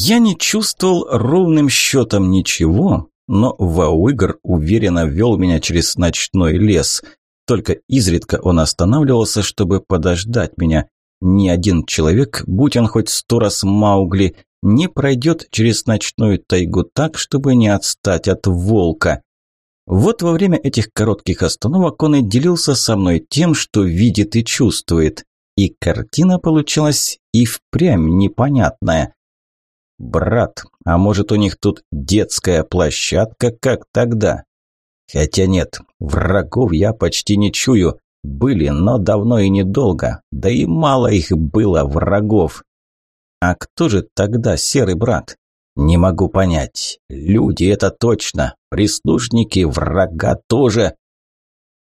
Я не чувствовал ровным счетом ничего, но Вауигр уверенно вел меня через ночной лес. Только изредка он останавливался, чтобы подождать меня. Ни один человек, будь он хоть сто раз Маугли, не пройдет через ночную тайгу так, чтобы не отстать от волка. Вот во время этих коротких остановок он и делился со мной тем, что видит и чувствует. И картина получилась и впрямь непонятная. «Брат, а может у них тут детская площадка, как тогда?» «Хотя нет, врагов я почти не чую. Были, но давно и недолго. Да и мало их было, врагов. А кто же тогда серый брат? Не могу понять. Люди это точно. Прислужники врага тоже.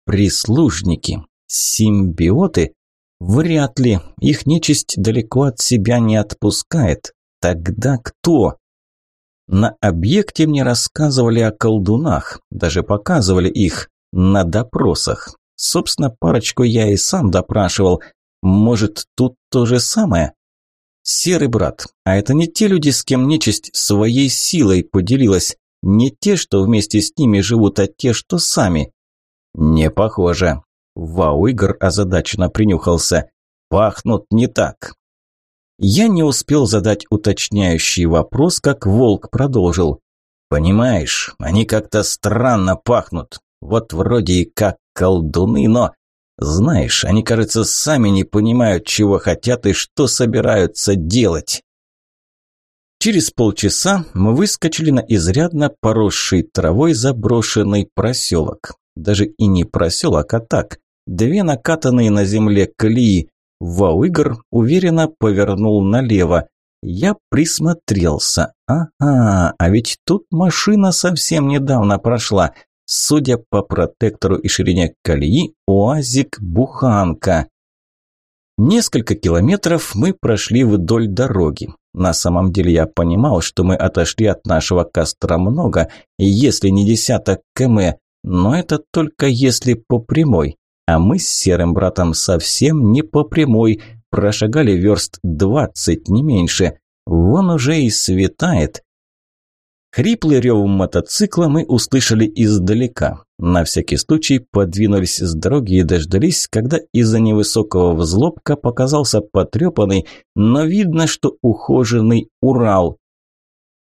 Прислужники. Симбиоты? Вряд ли. Их нечисть далеко от себя не отпускает. Тогда кто? На объекте мне рассказывали о колдунах, даже показывали их на допросах. Собственно, парочку я и сам допрашивал. Может, тут то же самое? Серый брат, а это не те люди, с кем нечисть своей силой поделилась. Не те, что вместе с ними живут, а те, что сами. Не похоже. Вау, Игорь озадаченно принюхался. Пахнут не так. Я не успел задать уточняющий вопрос, как волк продолжил. Понимаешь, они как-то странно пахнут. Вот вроде и как колдуны, но... Знаешь, они, кажется, сами не понимают, чего хотят и что собираются делать. Через полчаса мы выскочили на изрядно поросший травой заброшенный проселок. Даже и не проселок, а так. Две накатанные на земле колеи. Вауигр уверенно повернул налево. Я присмотрелся. Ага, а ведь тут машина совсем недавно прошла. Судя по протектору и ширине колеи, УАЗик-буханка. Несколько километров мы прошли вдоль дороги. На самом деле я понимал, что мы отошли от нашего костра много, если не десяток км, но это только если по прямой. А мы с серым братом совсем не по прямой, прошагали верст двадцать, не меньше. Вон уже и светает. Хриплый рев мотоцикла мы услышали издалека. На всякий случай подвинулись с дороги и дождались, когда из-за невысокого взлобка показался потрепанный, но видно, что ухоженный Урал.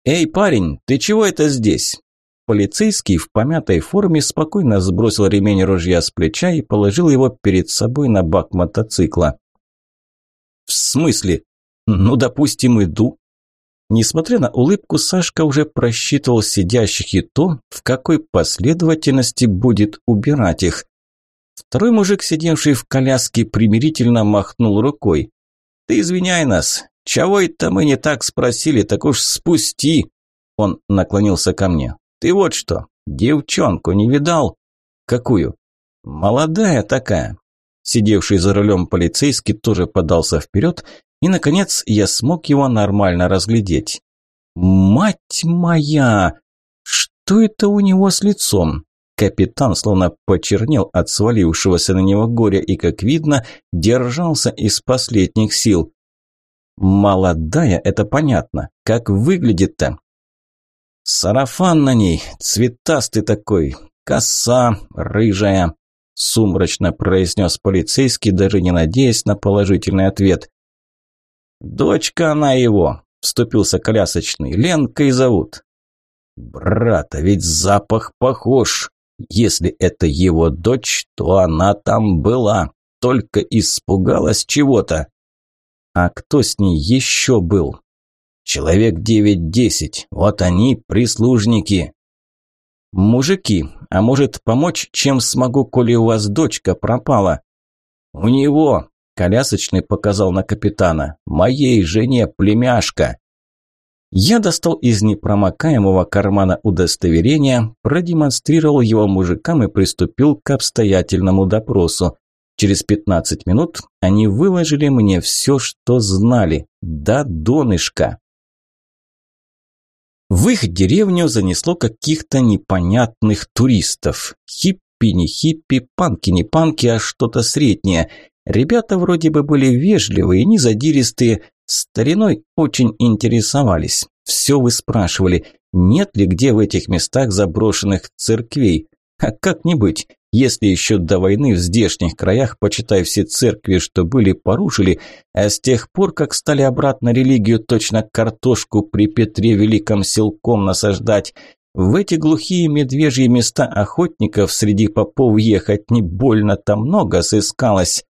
«Эй, парень, ты чего это здесь?» Полицейский в помятой форме спокойно сбросил ремень ружья с плеча и положил его перед собой на бак мотоцикла. «В смысле? Ну, допустим, иду. Несмотря на улыбку, Сашка уже просчитывал сидящих и то, в какой последовательности будет убирать их. Второй мужик, сидевший в коляске, примирительно махнул рукой. «Ты извиняй нас. Чего это мы не так спросили, так уж спусти!» Он наклонился ко мне. «Ты вот что, девчонку не видал?» «Какую?» «Молодая такая». Сидевший за рулем полицейский тоже подался вперед и, наконец, я смог его нормально разглядеть. «Мать моя! Что это у него с лицом?» Капитан словно почернел от свалившегося на него горя и, как видно, держался из последних сил. «Молодая, это понятно. Как выглядит-то?» «Сарафан на ней, цветастый такой, коса рыжая», – сумрачно произнес полицейский, даже не надеясь на положительный ответ. «Дочка она его», – вступился колясочный. «Ленкой зовут». «Брат, а ведь запах похож. Если это его дочь, то она там была, только испугалась чего-то». «А кто с ней еще был?» «Человек девять-десять. Вот они, прислужники». «Мужики, а может помочь, чем смогу, коли у вас дочка пропала?» «У него», Колясочный показал на капитана. «Моей жене племяшка». Я достал из непромокаемого кармана удостоверения, продемонстрировал его мужикам и приступил к обстоятельному допросу. Через 15 минут они выложили мне все, что знали, до донышка. В их деревню занесло каких-то непонятных туристов. Хиппи не хиппи, панки не панки, а что-то среднее. Ребята вроде бы были вежливые, не задиристые, Стариной очень интересовались. Все вы спрашивали, нет ли где в этих местах заброшенных церквей. А как не быть, если еще до войны в здешних краях, почитай все церкви, что были, порушили, а с тех пор, как стали обратно религию точно картошку при Петре Великом силком насаждать, в эти глухие медвежьи места охотников среди попов ехать не больно-то много сыскалось.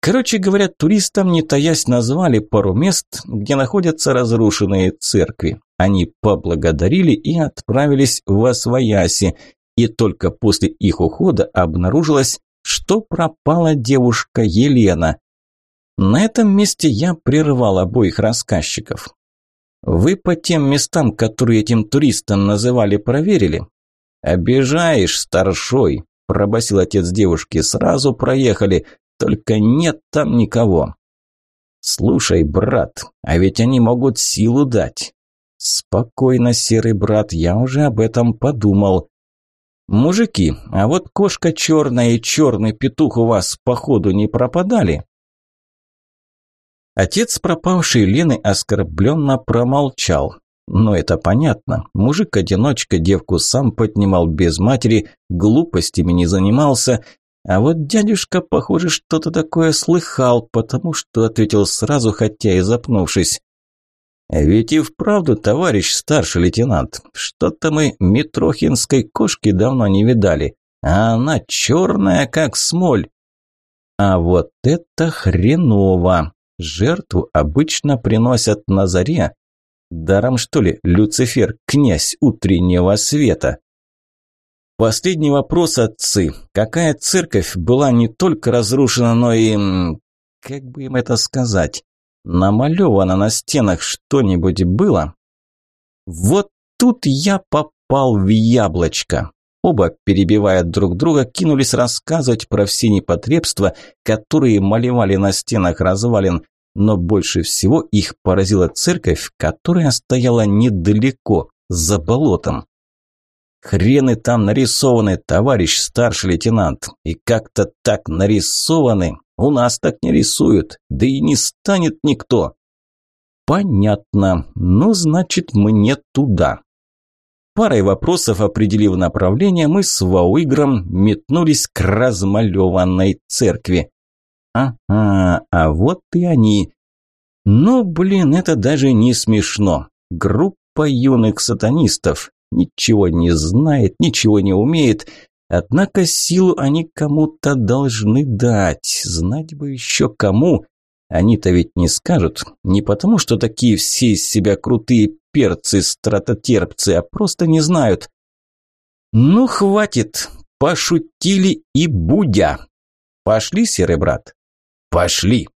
Короче говоря, туристам, не таясь, назвали пару мест, где находятся разрушенные церкви. Они поблагодарили и отправились в Освояси, и только после их ухода обнаружилось, что пропала девушка Елена. На этом месте я прервал обоих рассказчиков. Вы по тем местам, которые этим туристам называли, проверили? Обижаешь, старшой, пробасил отец девушки. Сразу проехали, только нет там никого. Слушай, брат, а ведь они могут силу дать. Спокойно, серый брат, я уже об этом подумал. «Мужики, а вот кошка черная и черный петух у вас, походу, не пропадали?» Отец пропавшей Лены оскорбленно промолчал. Но это понятно. Мужик-одиночка девку сам поднимал без матери, глупостями не занимался. А вот дядюшка, похоже, что-то такое слыхал, потому что ответил сразу, хотя и запнувшись. «Ведь и вправду, товарищ старший лейтенант, что-то мы Митрохинской кошки давно не видали, а она черная, как смоль». А вот это хреново. Жертву обычно приносят на заре. Даром что ли, Люцифер, князь утреннего света? Последний вопрос, отцы. Какая церковь была не только разрушена, но и... Как бы им это сказать? Намалевано на стенах что-нибудь было? Вот тут я попал в яблочко. Оба, перебивая друг друга, кинулись рассказывать про все непотребства, которые малевали на стенах развалин, но больше всего их поразила церковь, которая стояла недалеко, за болотом. Хрены там нарисованы, товарищ старший лейтенант, и как-то так нарисованы, у нас так не рисуют, да и не станет никто. Понятно. Ну, значит, мне туда. Парой вопросов, определив направление, мы с Вауигром метнулись к размалеванной церкви. Ага, а вот и они. Ну, блин, это даже не смешно. Группа юных сатанистов. Ничего не знает, ничего не умеет, Однако силу они кому-то должны дать. Знать бы еще кому. Они-то ведь не скажут. Не потому, что такие все из себя крутые перцы, стратотерпцы, а просто не знают. Ну, хватит. Пошутили и будя. Пошли, серый брат? Пошли.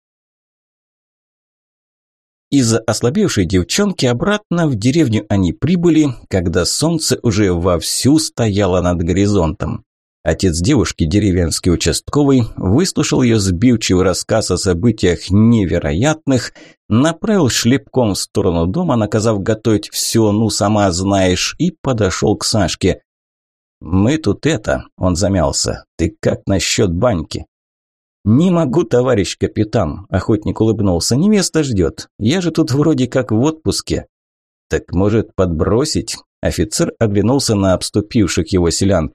Из-за ослабевшей девчонки обратно в деревню они прибыли, когда солнце уже вовсю стояло над горизонтом. Отец девушки, деревенский участковый, выслушал ее сбивчивый рассказ о событиях невероятных, направил шлепком в сторону дома, наказав готовить все, ну сама знаешь, и подошел к Сашке. «Мы тут это», – он замялся, – «ты как насчет баньки?» «Не могу, товарищ капитан», – охотник улыбнулся. «Невеста ждет. Я же тут вроде как в отпуске». «Так, может, подбросить?» Офицер оглянулся на обступивших его селян.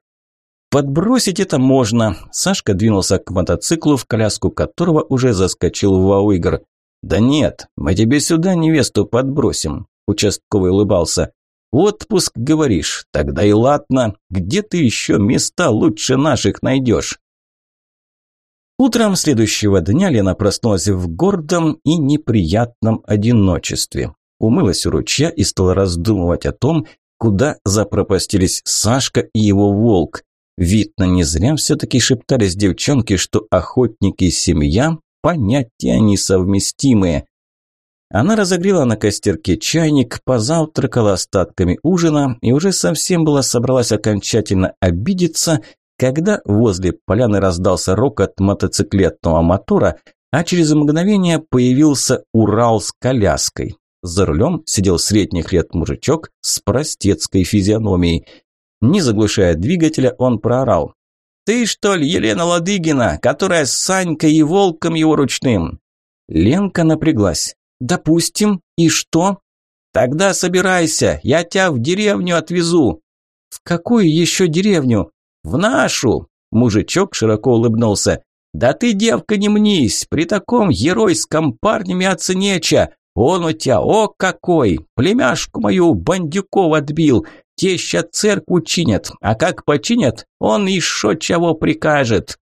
«Подбросить это можно». Сашка двинулся к мотоциклу, в коляску которого уже заскочил Вауигр. «Да нет, мы тебе сюда невесту подбросим», – участковый улыбался. «Отпуск, говоришь? Тогда и ладно. Где ты еще места лучше наших найдешь?» Утром следующего дня Лена проснулась в гордом и неприятном одиночестве. Умылась у ручья и стала раздумывать о том, куда запропастились Сашка и его волк. Видно, не зря все-таки шептались девчонки, что охотники и семья – понятия несовместимые. Она разогрела на костерке чайник, позавтракала остатками ужина и уже совсем была собралась окончательно обидеться, когда возле поляны раздался рокот мотоциклетного мотора, а через мгновение появился Урал с коляской. За рулем сидел средних лет мужичок с простецкой физиономией. Не заглушая двигателя, он проорал. «Ты, что ли, Елена Ладыгина, которая с Санькой и волком его ручным?» Ленка напряглась. допустим, и что? Тогда собирайся, я тебя в деревню отвезу. В какую еще деревню? В нашу. Мужичок широко улыбнулся. Да ты, девка, не мнись, при таком геройском парне мяться неча. Он у тебя, о какой! Племяшку мою бандюков отбил. Теща церкву чинят, а как починят, он еще чего прикажет.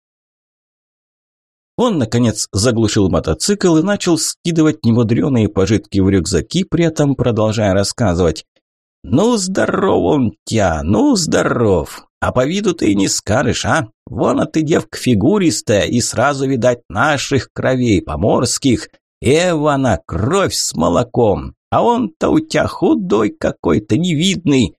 Он, наконец, заглушил мотоцикл и начал скидывать немудреные пожитки в рюкзаки, при этом продолжая рассказывать. «Ну, здоров он тя, ну, здоров! А по виду ты и не скажешь, а? Вон, а ты девка фигуристая, и сразу, видать, наших кровей, поморских. Эвана, кровь с молоком, а он-то у тебя худой какой-то, невидный».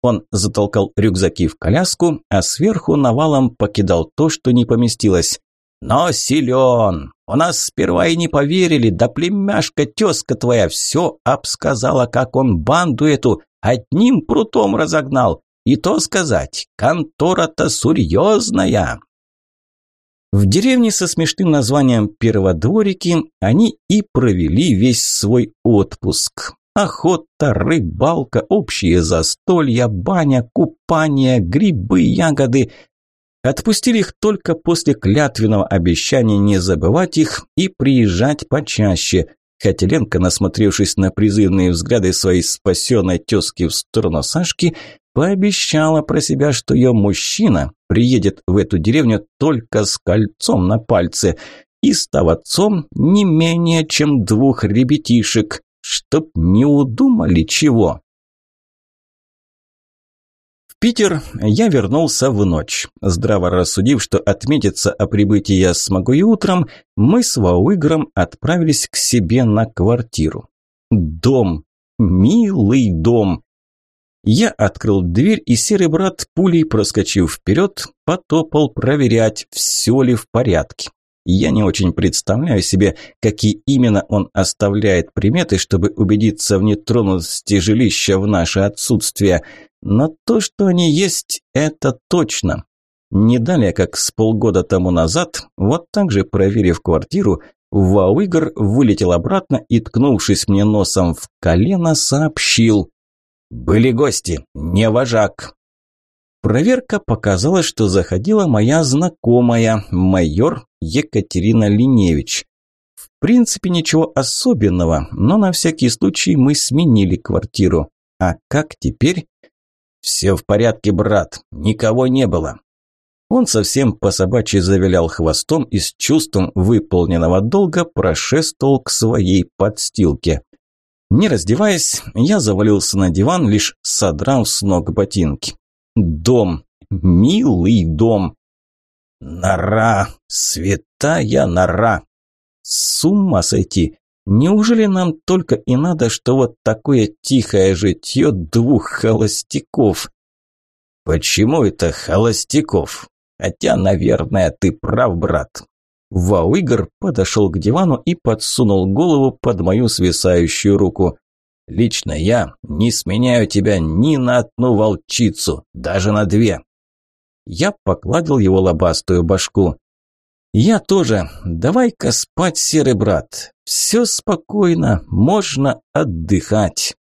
Он затолкал рюкзаки в коляску, а сверху навалом покидал то, что не поместилось. Но силен. У нас сперва и не поверили, да племяшка тезка твоя все обсказала, как он банду эту одним прутом разогнал. И то сказать, контора-то серьезная. В деревне со смешным названием Перводворики они и провели весь свой отпуск. Охота, рыбалка, общие застолья, баня, купание, грибы, ягоды – Отпустили их только после клятвенного обещания не забывать их и приезжать почаще. Хотя Ленка, насмотревшись на призывные взгляды своей спасенной тезки в сторону Сашки, пообещала про себя, что ее мужчина приедет в эту деревню только с кольцом на пальце и став отцом не менее чем двух ребятишек, чтоб не удумали чего. Питер я вернулся в ночь. Здраво рассудив, что отметиться о прибытии я смогу и утром, мы с Вауигром отправились к себе на квартиру. Дом. Милый дом. Я открыл дверь, и серый брат, пулей проскочив вперед, потопал проверять, все ли в порядке. Я не очень представляю себе, какие именно он оставляет приметы, чтобы убедиться в нетронутости жилища в наше отсутствие. Но то, что они есть, это точно. Не далее, как с полгода тому назад, вот так же проверив квартиру, Вауигр вылетел обратно и, ткнувшись мне носом в колено, сообщил. «Были гости, не вожак». Проверка показала, что заходила моя знакомая, майор Екатерина Линевич. В принципе, ничего особенного, но на всякий случай мы сменили квартиру. А как теперь? «Все в порядке, брат, никого не было». Он совсем по собачьи завилял хвостом и с чувством выполненного долга прошествовал к своей подстилке. Не раздеваясь, я завалился на диван, лишь содрав с ног ботинки. Дом, милый дом. Нора, святая нора. С ума сойти. Неужели нам только и надо, что вот такое тихое житье двух холостяков? Почему это холостяков? Хотя, наверное, ты прав, брат. Вау-Игр подошел к дивану и подсунул голову под мою свисающую руку. Лично я не сменяю тебя ни на одну волчицу, даже на две. Я покладил его лобастую башку. Я тоже. Давай-ка спать, серый брат. Все спокойно, можно отдыхать.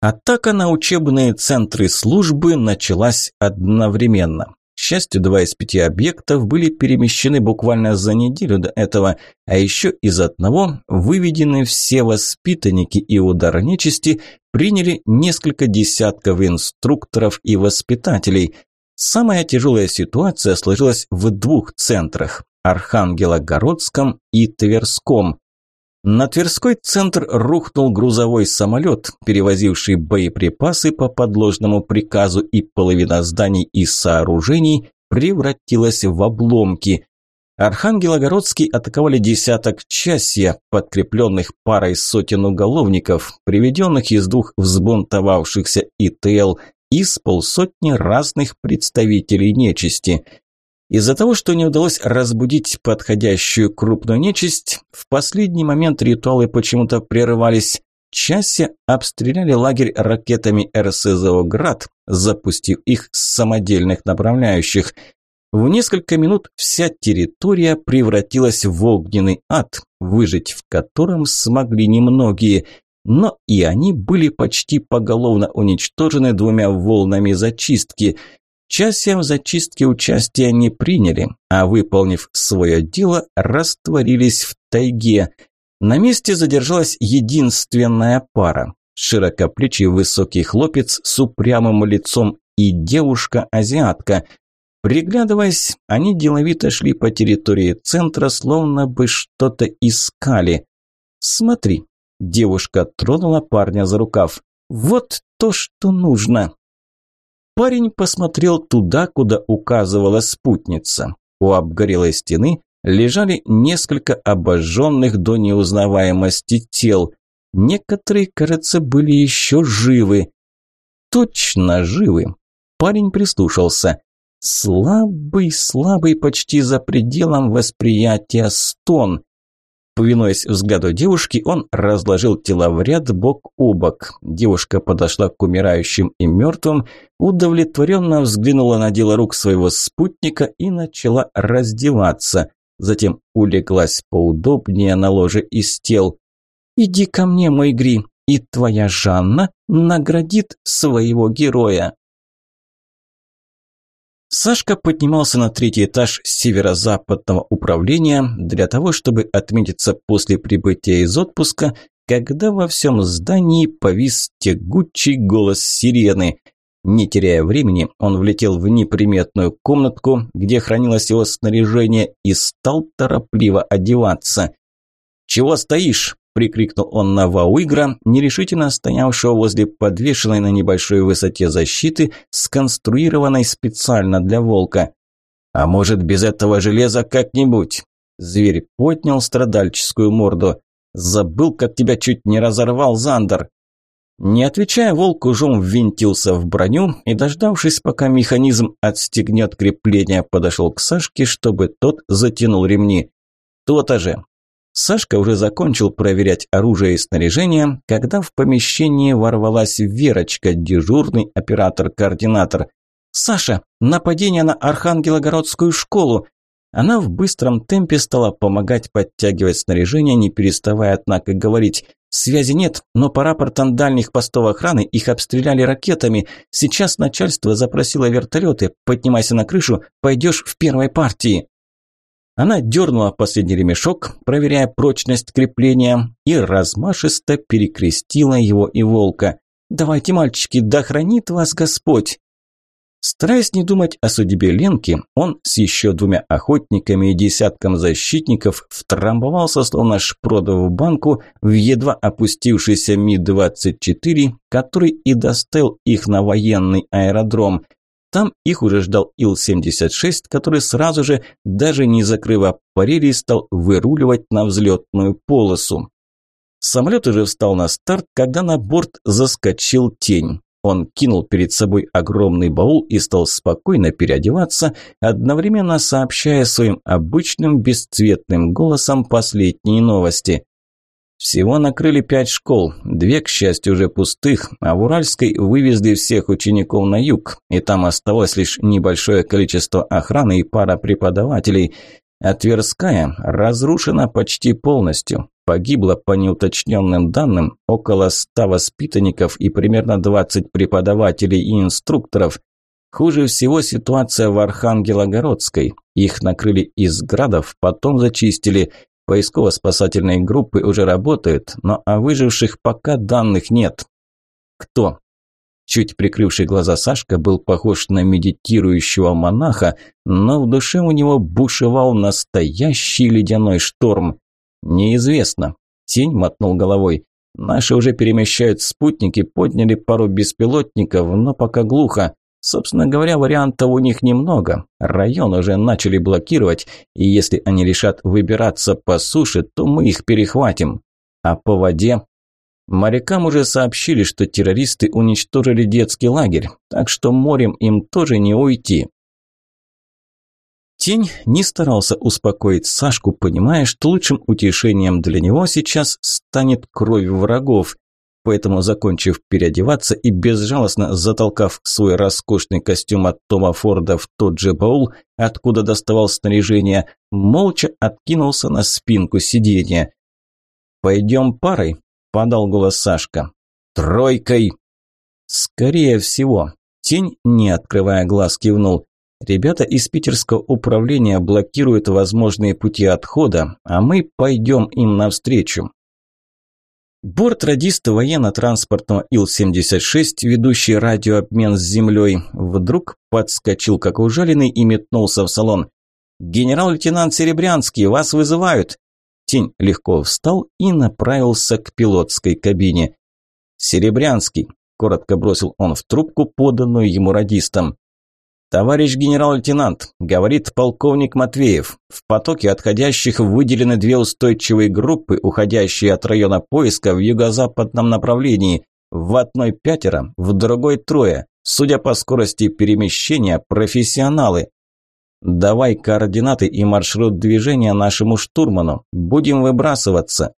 Атака на учебные центры службы началась одновременно. К счастью, два из пяти объектов были перемещены буквально за неделю до этого, а еще из одного выведены все воспитанники и удар нечисти, приняли несколько десятков инструкторов и воспитателей. Самая тяжелая ситуация сложилась в двух центрах – Архангелогородском и Тверском. На Тверской центр рухнул грузовой самолет, перевозивший боеприпасы по подложному приказу, и половина зданий и сооружений превратилась в обломки. Архангелогородский атаковали десяток часья, подкрепленных парой сотен уголовников, приведенных из двух взбунтовавшихся ИТЛ, и полсотни разных представителей нечисти – из-за того, что не удалось разбудить подходящую крупную нечисть, в последний момент ритуалы почему-то прерывались. Часе обстреляли лагерь ракетами РСЗО «Град», запустив их с самодельных направляющих. В несколько минут вся территория превратилась в огненный ад, выжить в котором смогли немногие, но и они были почти поголовно уничтожены двумя волнами зачистки. Часть в зачистке участия не приняли, а выполнив свое дело, растворились в тайге. На месте задержалась единственная пара – широкоплечий высокий хлопец с упрямым лицом и девушка-азиатка – Приглядываясь, они деловито шли по территории центра, словно бы что-то искали. «Смотри», – девушка тронула парня за рукав, – «вот то, что нужно». Парень посмотрел туда, куда указывала спутница. У обгорелой стены лежали несколько обожженных до неузнаваемости тел. Некоторые, кажется, были еще живы. Точно живы. Парень прислушался. Слабый, слабый, почти за пределом восприятия стон. Повинуясь взгляду девушки, он разложил тела в ряд бок о бок. Девушка подошла к умирающим и мертвым, удовлетворенно взглянула на дело рук своего спутника и начала раздеваться. Затем улеглась поудобнее на ложе из тел. «Иди ко мне, мой Гри, и твоя Жанна наградит своего героя». Сашка поднимался на третий этаж северо-западного управления для того, чтобы отметиться после прибытия из отпуска, когда во всем здании повис тягучий голос сирены. Не теряя времени, он влетел в неприметную комнатку, где хранилось его снаряжение, и стал торопливо одеваться. «Чего стоишь?» – прикрикнул он на Вауигра, нерешительно стоявшего возле подвешенной на небольшой высоте защиты, сконструированной специально для волка. «А может, без этого железа как-нибудь?» Зверь поднял страдальческую морду. «Забыл, как тебя чуть не разорвал Зандер!» Не отвечая, волк ужом ввинтился в броню и, дождавшись, пока механизм отстегнет крепление, подошел к Сашке, чтобы тот затянул ремни. То-то же. Сашка уже закончил проверять оружие и снаряжение, когда в помещение ворвалась Верочка, дежурный оператор-координатор. «Саша, нападение на Архангелогородскую школу!» Она в быстром темпе стала помогать подтягивать снаряжение, не переставая, однако, говорить. «Связи нет, но по рапортам дальних постов охраны их обстреляли ракетами. Сейчас начальство запросило вертолеты. Поднимайся на крышу, пойдешь в первой партии». Она дернула последний ремешок, проверяя прочность крепления, и размашисто перекрестила его и волка. «Давайте, мальчики, да хранит вас Господь!» Стараясь не думать о судьбе Ленки, он с еще двумя охотниками и десятком защитников втрамбовался, словно шпрода в банку, в едва опустившийся Ми-24, который и доставил их на военный аэродром – там их уже ждал Ил-76, который сразу же, даже не закрыв аппарели, стал выруливать на взлетную полосу. Самолет уже встал на старт, когда на борт заскочил тень. Он кинул перед собой огромный баул и стал спокойно переодеваться, одновременно сообщая своим обычным бесцветным голосом последние новости. Всего накрыли пять школ, две, к счастью, уже пустых, а в Уральской вывезли всех учеников на юг, и там осталось лишь небольшое количество охраны и пара преподавателей. А Тверская разрушена почти полностью. Погибло, по неуточненным данным, около ста воспитанников и примерно 20 преподавателей и инструкторов. Хуже всего ситуация в Архангелогородской. Их накрыли из градов, потом зачистили – Поисково-спасательные группы уже работают, но о выживших пока данных нет. Кто? Чуть прикрывший глаза Сашка был похож на медитирующего монаха, но в душе у него бушевал настоящий ледяной шторм. Неизвестно. Тень мотнул головой. Наши уже перемещают спутники, подняли пару беспилотников, но пока глухо. Собственно говоря, вариантов у них немного. Район уже начали блокировать, и если они решат выбираться по суше, то мы их перехватим. А по воде? Морякам уже сообщили, что террористы уничтожили детский лагерь, так что морем им тоже не уйти. Тень не старался успокоить Сашку, понимая, что лучшим утешением для него сейчас станет кровь врагов. Поэтому, закончив переодеваться и безжалостно затолкав свой роскошный костюм от Тома Форда в тот же баул, откуда доставал снаряжение, молча откинулся на спинку сиденья. «Пойдем парой», – подал голос Сашка. «Тройкой!» «Скорее всего». Тень, не открывая глаз, кивнул. Ребята из питерского управления блокируют возможные пути отхода, а мы пойдем им навстречу. Борт радиста военно-транспортного Ил-76, ведущий радиообмен с землей, вдруг подскочил как ужаленный и метнулся в салон. «Генерал-лейтенант Серебрянский, вас вызывают!» Тень легко встал и направился к пилотской кабине. «Серебрянский», – коротко бросил он в трубку, поданную ему радистом. «Товарищ генерал-лейтенант», – говорит полковник Матвеев, – «в потоке отходящих выделены две устойчивые группы, уходящие от района поиска в юго-западном направлении. В одной пятеро, в другой трое. Судя по скорости перемещения, профессионалы. Давай координаты и маршрут движения нашему штурману. Будем выбрасываться.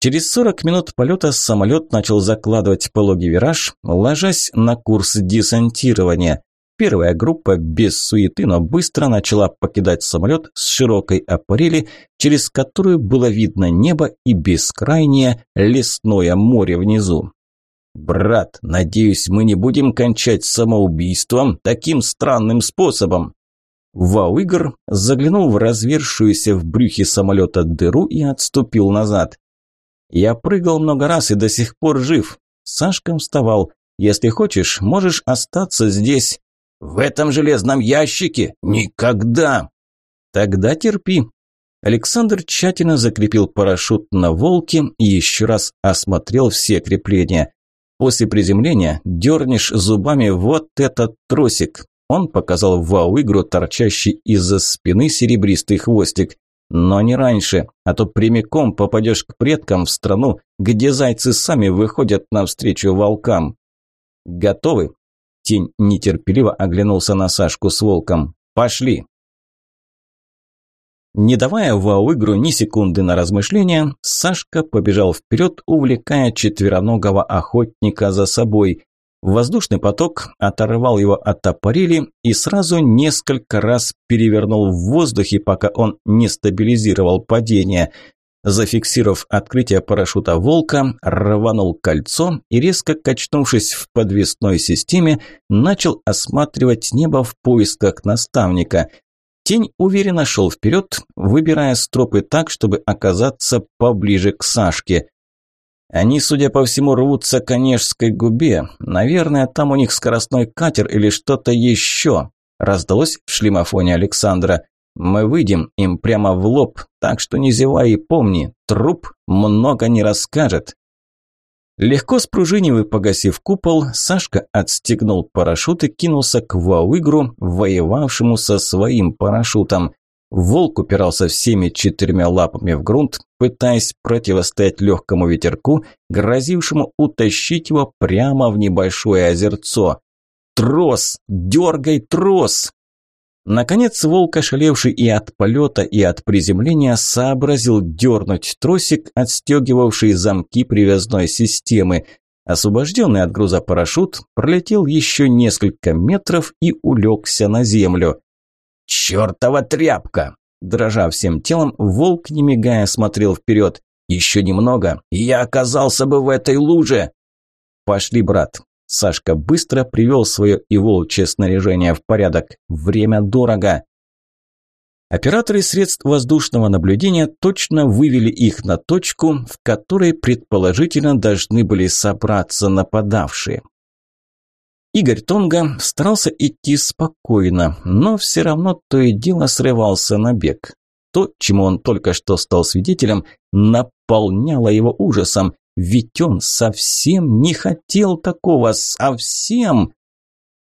Через 40 минут полета самолет начал закладывать пологий вираж, ложась на курс десантирования. Первая группа без суеты, но быстро начала покидать самолет с широкой аппарели, через которую было видно небо и бескрайнее лесное море внизу. «Брат, надеюсь, мы не будем кончать самоубийством таким странным способом», Вау-игр заглянул в развершуюся в брюхе самолета дыру и отступил назад. «Я прыгал много раз и до сих пор жив». Сашка вставал. «Если хочешь, можешь остаться здесь». «В этом железном ящике? Никогда!» «Тогда терпи». Александр тщательно закрепил парашют на «Волке» и еще раз осмотрел все крепления. После приземления дернешь зубами вот этот тросик. Он показал вау-игру, торчащий из-за спины серебристый хвостик. Но не раньше, а то прямиком попадешь к предкам в страну, где зайцы сами выходят навстречу волкам. Готовы? Тень нетерпеливо оглянулся на Сашку с волком. Пошли. Не давая вау-игру ни секунды на размышления, Сашка побежал вперед, увлекая четвероногого охотника за собой. Воздушный поток оторвал его от аппарели и сразу несколько раз перевернул в воздухе, пока он не стабилизировал падение. Зафиксировав открытие парашюта «Волка», рванул кольцо и, резко качнувшись в подвесной системе, начал осматривать небо в поисках наставника. Тень уверенно шел вперед, выбирая стропы так, чтобы оказаться поближе к Сашке. Они, судя по всему, рвутся к Онежской губе. Наверное, там у них скоростной катер или что-то еще. Раздалось в шлемофоне Александра. Мы выйдем им прямо в лоб, так что не зевай и помни, труп много не расскажет. Легко спружинив и погасив купол, Сашка отстегнул парашют и кинулся к вау-игру, воевавшему со своим парашютом. Волк упирался всеми четырьмя лапами в грунт, пытаясь противостоять легкому ветерку, грозившему утащить его прямо в небольшое озерцо. «Трос! Дергай трос!» Наконец волк, ошалевший и от полета, и от приземления, сообразил дернуть тросик, отстегивавший замки привязной системы. Освобожденный от груза парашют пролетел еще несколько метров и улегся на землю. «Чертова тряпка!» Дрожа всем телом, волк, не мигая, смотрел вперед. «Еще немного, и я оказался бы в этой луже!» «Пошли, брат!» Сашка быстро привел свое и волчье снаряжение в порядок. «Время дорого!» Операторы средств воздушного наблюдения точно вывели их на точку, в которой предположительно должны были собраться нападавшие. Игорь Тонга старался идти спокойно, но все равно то и дело срывался на бег. То, чему он только что стал свидетелем, наполняло его ужасом, ведь он совсем не хотел такого, совсем.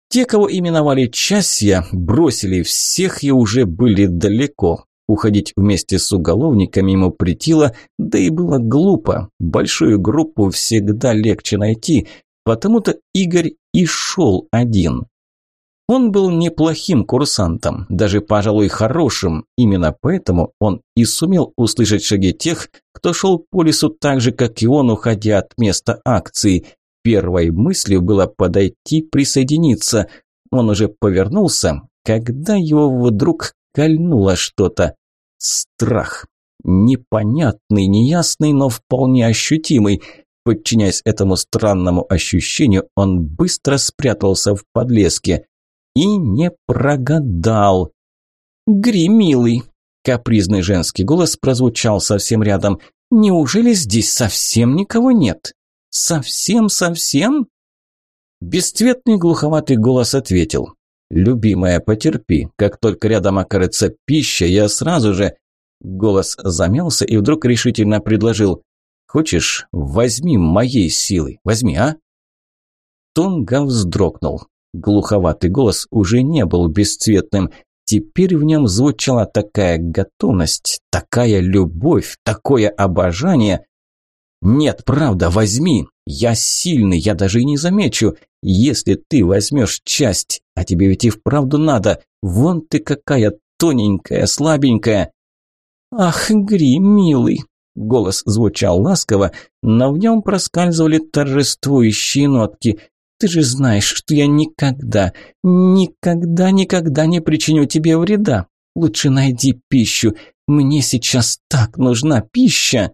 Те, кого именовали Часья, бросили всех и уже были далеко. Уходить вместе с уголовниками ему притило, да и было глупо. Большую группу всегда легче найти, потому-то Игорь и шел один. Он был неплохим курсантом, даже, пожалуй, хорошим. Именно поэтому он и сумел услышать шаги тех, кто шел по лесу так же, как и он, уходя от места акции. Первой мыслью было подойти, присоединиться. Он уже повернулся, когда его вдруг кольнуло что-то. Страх. Непонятный, неясный, но вполне ощутимый. Подчиняясь этому странному ощущению, он быстро спрятался в подлеске. И не прогадал. «Гри, милый!» – капризный женский голос прозвучал совсем рядом. «Неужели здесь совсем никого нет? Совсем-совсем?» Бесцветный глуховатый голос ответил. «Любимая, потерпи. Как только рядом окажется пища, я сразу же...» Голос замялся и вдруг решительно предложил. «Хочешь, возьми моей силы. Возьми, а?» Тонга вздрогнул. Глуховатый голос уже не был бесцветным. Теперь в нем звучала такая готовность, такая любовь, такое обожание. «Нет, правда, возьми. Я сильный, я даже и не замечу. Если ты возьмешь часть, а тебе ведь и вправду надо, вон ты какая тоненькая, слабенькая». «Ах, Гри, милый!» Голос звучал ласково, но в нем проскальзывали торжествующие нотки. «Ты же знаешь, что я никогда, никогда, никогда не причиню тебе вреда. Лучше найди пищу. Мне сейчас так нужна пища!»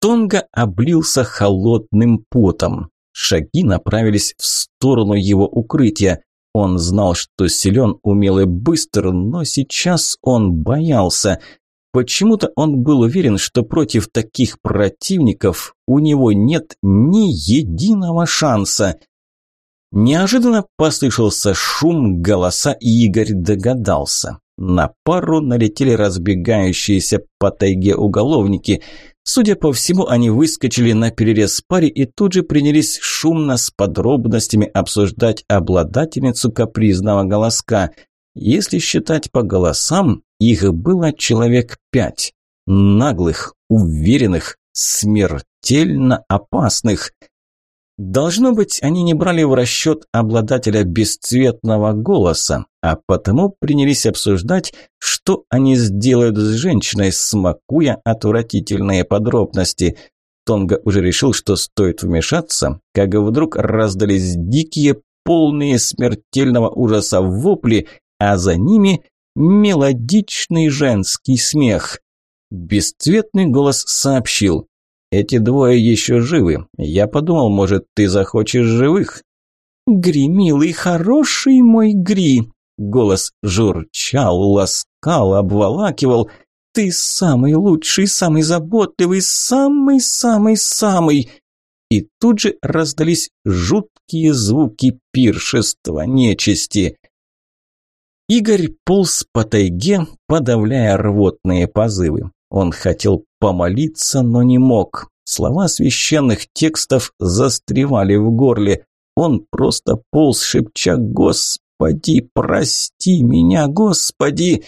Тонга облился холодным потом. Шаги направились в сторону его укрытия. Он знал, что силен, умел и быстр, но сейчас он боялся. Почему-то он был уверен, что против таких противников у него нет ни единого шанса. Неожиданно послышался шум, голоса, и Игорь догадался. На пару налетели разбегающиеся по тайге уголовники – Судя по всему, они выскочили на перерез паре и тут же принялись шумно с подробностями обсуждать обладательницу капризного голоска. Если считать по голосам, их было человек пять. Наглых, уверенных, смертельно опасных – Должно быть, они не брали в расчет обладателя бесцветного голоса, а потому принялись обсуждать, что они сделают с женщиной, смакуя отвратительные подробности. Тонга уже решил, что стоит вмешаться, как вдруг раздались дикие, полные смертельного ужаса вопли, а за ними мелодичный женский смех. Бесцветный голос сообщил эти двое еще живы. Я подумал, может, ты захочешь живых?» «Гри, милый, хороший мой Гри!» Голос журчал, ласкал, обволакивал. «Ты самый лучший, самый заботливый, самый-самый-самый!» И тут же раздались жуткие звуки пиршества нечисти. Игорь полз по тайге, подавляя рвотные позывы. Он хотел помолиться, но не мог. Слова священных текстов застревали в горле. Он просто полз, шепча «Господи, прости меня, Господи!»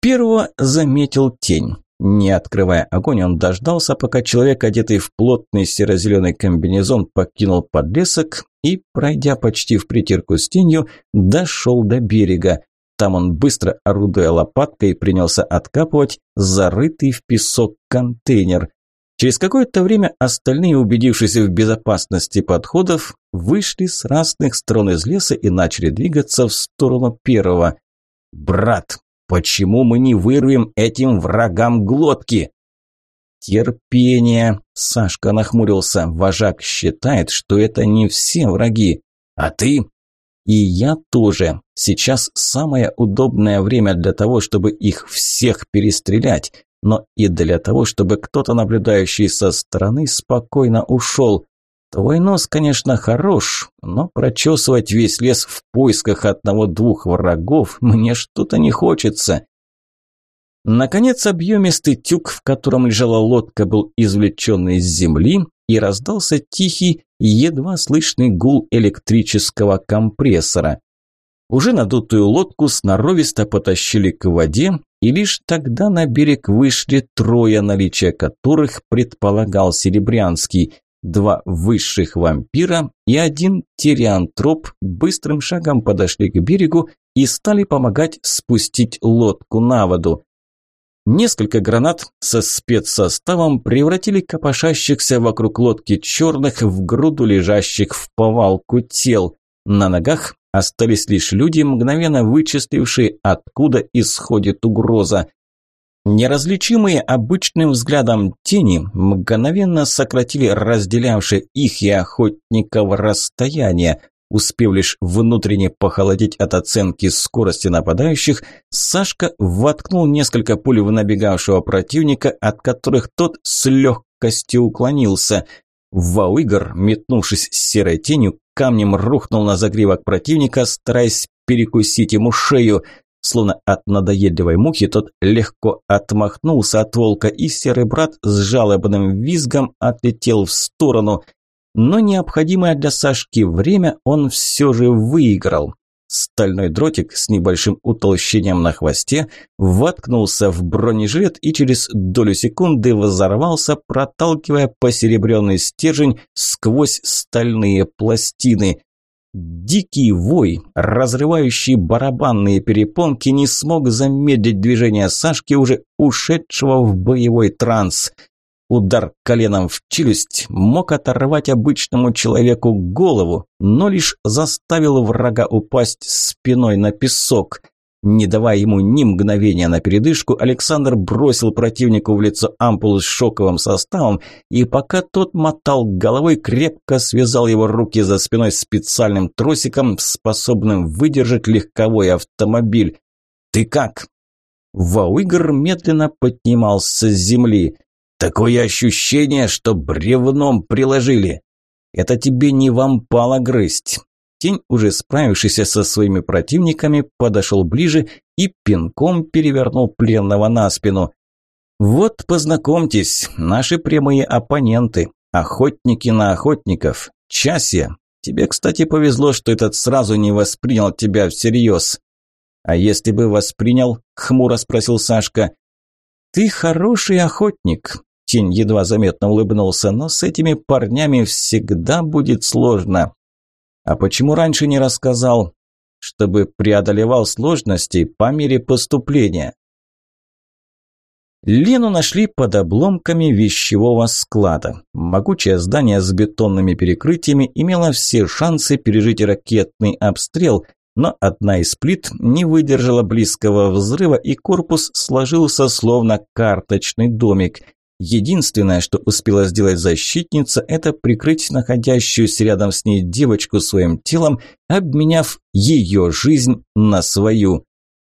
Первого заметил тень. Не открывая огонь, он дождался, пока человек, одетый в плотный серо-зеленый комбинезон, покинул подлесок и, пройдя почти в притирку с тенью, дошел до берега. Там он, быстро орудуя лопаткой, принялся откапывать зарытый в песок контейнер. Через какое-то время остальные, убедившись в безопасности подходов, вышли с разных сторон из леса и начали двигаться в сторону первого. «Брат, почему мы не вырвем этим врагам глотки?» «Терпение!» – Сашка нахмурился. «Вожак считает, что это не все враги. А ты?» И я тоже. Сейчас самое удобное время для того, чтобы их всех перестрелять, но и для того, чтобы кто-то, наблюдающий со стороны, спокойно ушел. Твой нос, конечно, хорош, но прочесывать весь лес в поисках одного-двух врагов мне что-то не хочется. Наконец, объемистый тюк, в котором лежала лодка, был извлечен из земли, и раздался тихий, едва слышный гул электрического компрессора. Уже надутую лодку сноровисто потащили к воде, и лишь тогда на берег вышли трое, наличие которых предполагал Серебрянский. Два высших вампира и один тириантроп быстрым шагом подошли к берегу и стали помогать спустить лодку на воду. Несколько гранат со спецсоставом превратили копошащихся вокруг лодки черных в груду лежащих в повалку тел. На ногах остались лишь люди, мгновенно вычислившие, откуда исходит угроза. Неразличимые обычным взглядом тени мгновенно сократили разделявшее их и охотников расстояние. Успев лишь внутренне похолодеть от оценки скорости нападающих, Сашка воткнул несколько пуль в набегавшего противника, от которых тот с легкостью уклонился. Вауигр, метнувшись серой тенью, камнем рухнул на загривок противника, стараясь перекусить ему шею – Словно от надоедливой мухи тот легко отмахнулся от волка, и серый брат с жалобным визгом отлетел в сторону. Но необходимое для Сашки время он все же выиграл. Стальной дротик с небольшим утолщением на хвосте воткнулся в бронежилет и через долю секунды взорвался, проталкивая посеребренный стержень сквозь стальные пластины. Дикий вой, разрывающий барабанные перепонки, не смог замедлить движение Сашки, уже ушедшего в боевой транс. Удар коленом в челюсть мог оторвать обычному человеку голову, но лишь заставил врага упасть спиной на песок – не давая ему ни мгновения на передышку, Александр бросил противнику в лицо ампулу с шоковым составом, и пока тот мотал головой, крепко связал его руки за спиной специальным тросиком, способным выдержать легковой автомобиль. «Ты как?» Вауигр медленно поднимался с земли. «Такое ощущение, что бревном приложили!» «Это тебе не вампало грызть. Тень, уже справившийся со своими противниками, подошел ближе и пинком перевернул пленного на спину. «Вот, познакомьтесь, наши прямые оппоненты, охотники на охотников. Часья, тебе, кстати, повезло, что этот сразу не воспринял тебя всерьез». «А если бы воспринял?» – хмуро спросил Сашка. «Ты хороший охотник», – Тень едва заметно улыбнулся, «но с этими парнями всегда будет сложно. А почему раньше не рассказал? Чтобы преодолевал сложности по мере поступления. Лену нашли под обломками вещевого склада. Могучее здание с бетонными перекрытиями имело все шансы пережить ракетный обстрел, но одна из плит не выдержала близкого взрыва, и корпус сложился словно карточный домик. Единственное, что успела сделать защитница, это прикрыть находящуюся рядом с ней девочку своим телом, обменяв ее жизнь на свою.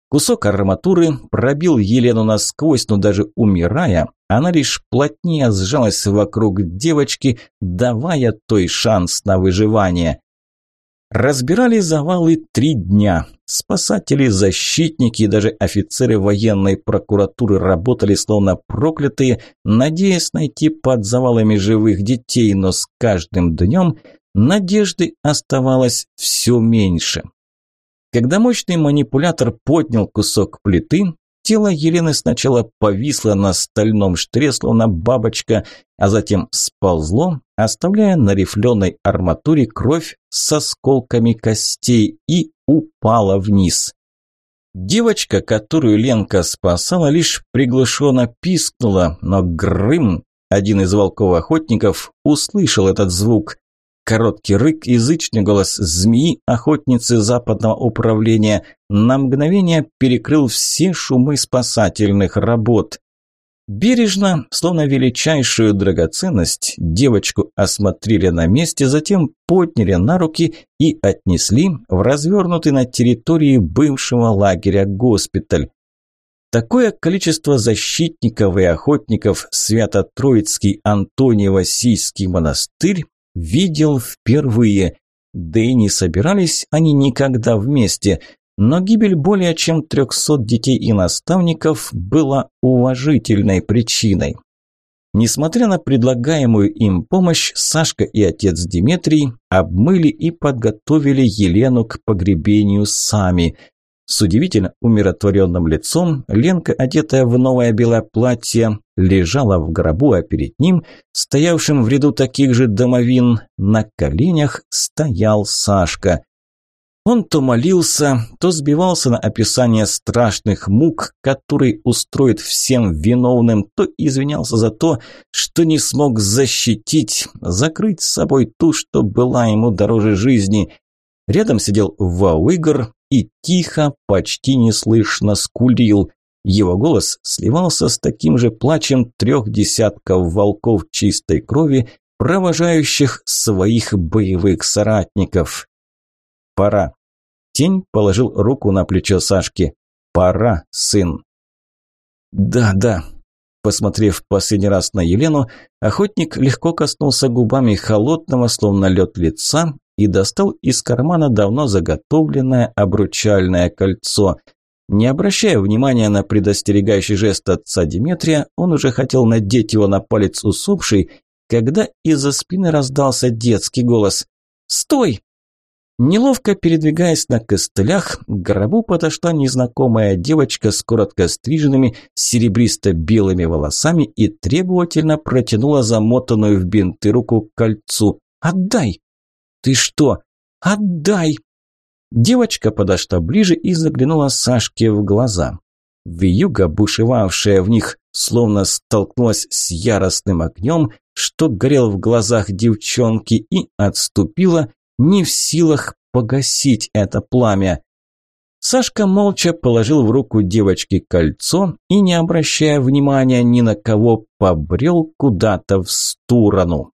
Кусок арматуры пробил Елену насквозь, но даже умирая, она лишь плотнее сжалась вокруг девочки, давая той шанс на выживание. Разбирали завалы три дня. Спасатели, защитники и даже офицеры военной прокуратуры работали словно проклятые, надеясь найти под завалами живых детей, но с каждым днем надежды оставалось все меньше. Когда мощный манипулятор поднял кусок плиты, Тело Елены сначала повисло на стальном штыре, словно бабочка, а затем сползло, оставляя на рифленой арматуре кровь с осколками костей и упала вниз. Девочка, которую Ленка спасала, лишь приглушенно пискнула, но Грым, один из волков-охотников, услышал этот звук. Короткий рык, язычный голос змеи, охотницы западного управления, на мгновение перекрыл все шумы спасательных работ. Бережно, словно величайшую драгоценность, девочку осмотрели на месте, затем подняли на руки и отнесли в развернутый на территории бывшего лагеря госпиталь. Такое количество защитников и охотников Свято-Троицкий Антониево-Сийский монастырь видел впервые. Да и не собирались они никогда вместе. Но гибель более чем трехсот детей и наставников была уважительной причиной. Несмотря на предлагаемую им помощь, Сашка и отец Дмитрий обмыли и подготовили Елену к погребению сами. С удивительно умиротворенным лицом Ленка, одетая в новое белое платье, лежала в гробу, а перед ним, стоявшим в ряду таких же домовин, на коленях стоял Сашка. Он то молился, то сбивался на описание страшных мук, которые устроит всем виновным, то извинялся за то, что не смог защитить, закрыть с собой ту, что была ему дороже жизни. Рядом сидел Вауигр и тихо, почти неслышно скулил. Его голос сливался с таким же плачем трех десятков волков чистой крови, провожающих своих боевых соратников. Пора. Тень положил руку на плечо Сашки. Пора, сын. Да, да. Посмотрев последний раз на Елену, охотник легко коснулся губами холодного, словно лед лица, и достал из кармана давно заготовленное обручальное кольцо. Не обращая внимания на предостерегающий жест отца Диметрия, он уже хотел надеть его на палец усопшей, когда из-за спины раздался детский голос. «Стой!» Неловко передвигаясь на костылях, к гробу подошла незнакомая девочка с коротко стриженными серебристо-белыми волосами и требовательно протянула замотанную в бинты руку кольцу. «Отдай!» «Ты что? Отдай!» Девочка подошла ближе и заглянула Сашке в глаза. Вьюга, бушевавшая в них, словно столкнулась с яростным огнем, что горел в глазах девчонки, и отступила, не в силах погасить это пламя. Сашка молча положил в руку девочки кольцо и, не обращая внимания ни на кого, побрел куда-то в сторону.